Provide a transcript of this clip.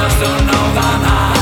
supposed to know the night